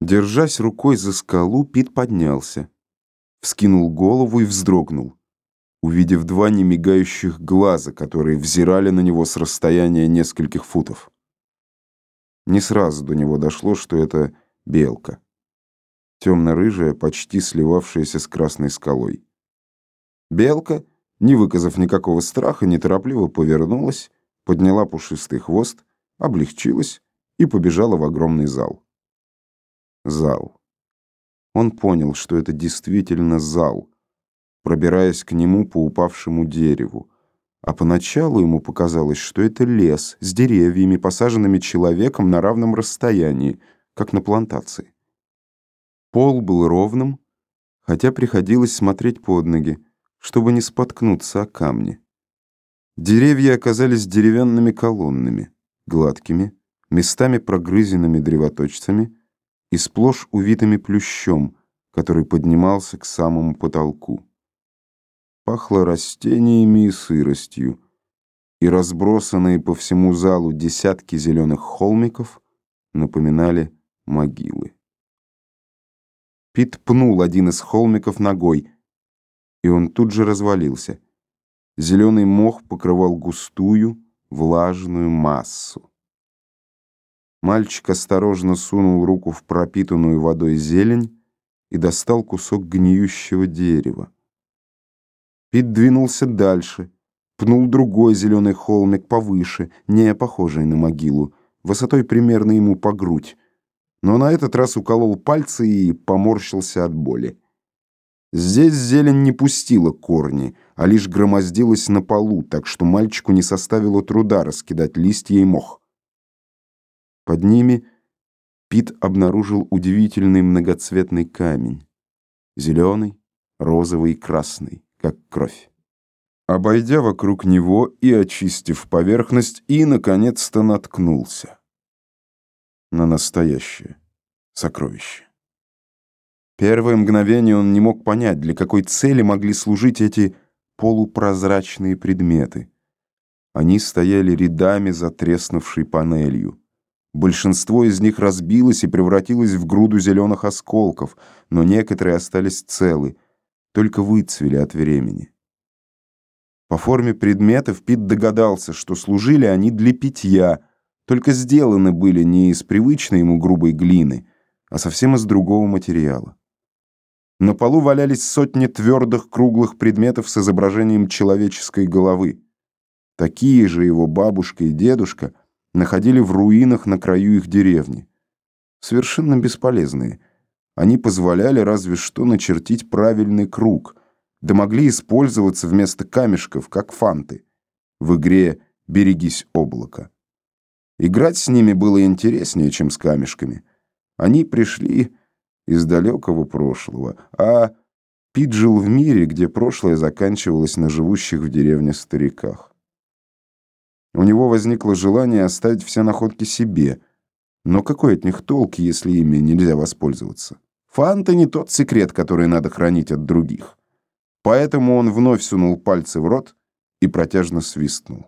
Держась рукой за скалу, Пит поднялся. Вскинул голову и вздрогнул, увидев два немигающих глаза, которые взирали на него с расстояния нескольких футов. Не сразу до него дошло, что это белка. Темно-рыжая, почти сливавшаяся с красной скалой. Белка, не выказав никакого страха, неторопливо повернулась, подняла пушистый хвост, облегчилась и побежала в огромный зал зал. Он понял, что это действительно зал, пробираясь к нему по упавшему дереву. А поначалу ему показалось, что это лес с деревьями, посаженными человеком на равном расстоянии, как на плантации. Пол был ровным, хотя приходилось смотреть под ноги, чтобы не споткнуться о камни. Деревья оказались деревянными колоннами, гладкими, местами прогрызенными древоточцами, и сплошь увитыми плющом, который поднимался к самому потолку. Пахло растениями и сыростью, и разбросанные по всему залу десятки зеленых холмиков напоминали могилы. Пит пнул один из холмиков ногой, и он тут же развалился. Зеленый мох покрывал густую, влажную массу. Мальчик осторожно сунул руку в пропитанную водой зелень и достал кусок гниющего дерева. Пит двинулся дальше, пнул другой зеленый холмик повыше, не похожий на могилу, высотой примерно ему по грудь, но на этот раз уколол пальцы и поморщился от боли. Здесь зелень не пустила корни, а лишь громоздилась на полу, так что мальчику не составило труда раскидать листья и мох. Под ними Пит обнаружил удивительный многоцветный камень. Зеленый, розовый и красный, как кровь. Обойдя вокруг него и очистив поверхность, и, наконец-то, наткнулся на настоящее сокровище. Первое мгновение он не мог понять, для какой цели могли служить эти полупрозрачные предметы. Они стояли рядами за треснувшей панелью. Большинство из них разбилось и превратилось в груду зеленых осколков, но некоторые остались целы, только выцвели от времени. По форме предметов Пит догадался, что служили они для питья, только сделаны были не из привычной ему грубой глины, а совсем из другого материала. На полу валялись сотни твердых круглых предметов с изображением человеческой головы. Такие же его бабушка и дедушка — находили в руинах на краю их деревни. Совершенно бесполезные. Они позволяли разве что начертить правильный круг, да могли использоваться вместо камешков, как фанты. В игре «Берегись облака». Играть с ними было интереснее, чем с камешками. Они пришли из далекого прошлого, а Пит жил в мире, где прошлое заканчивалось на живущих в деревне стариках. У него возникло желание оставить все находки себе. Но какой от них толк, если ими нельзя воспользоваться? Фанта не тот секрет, который надо хранить от других. Поэтому он вновь сунул пальцы в рот и протяжно свистнул.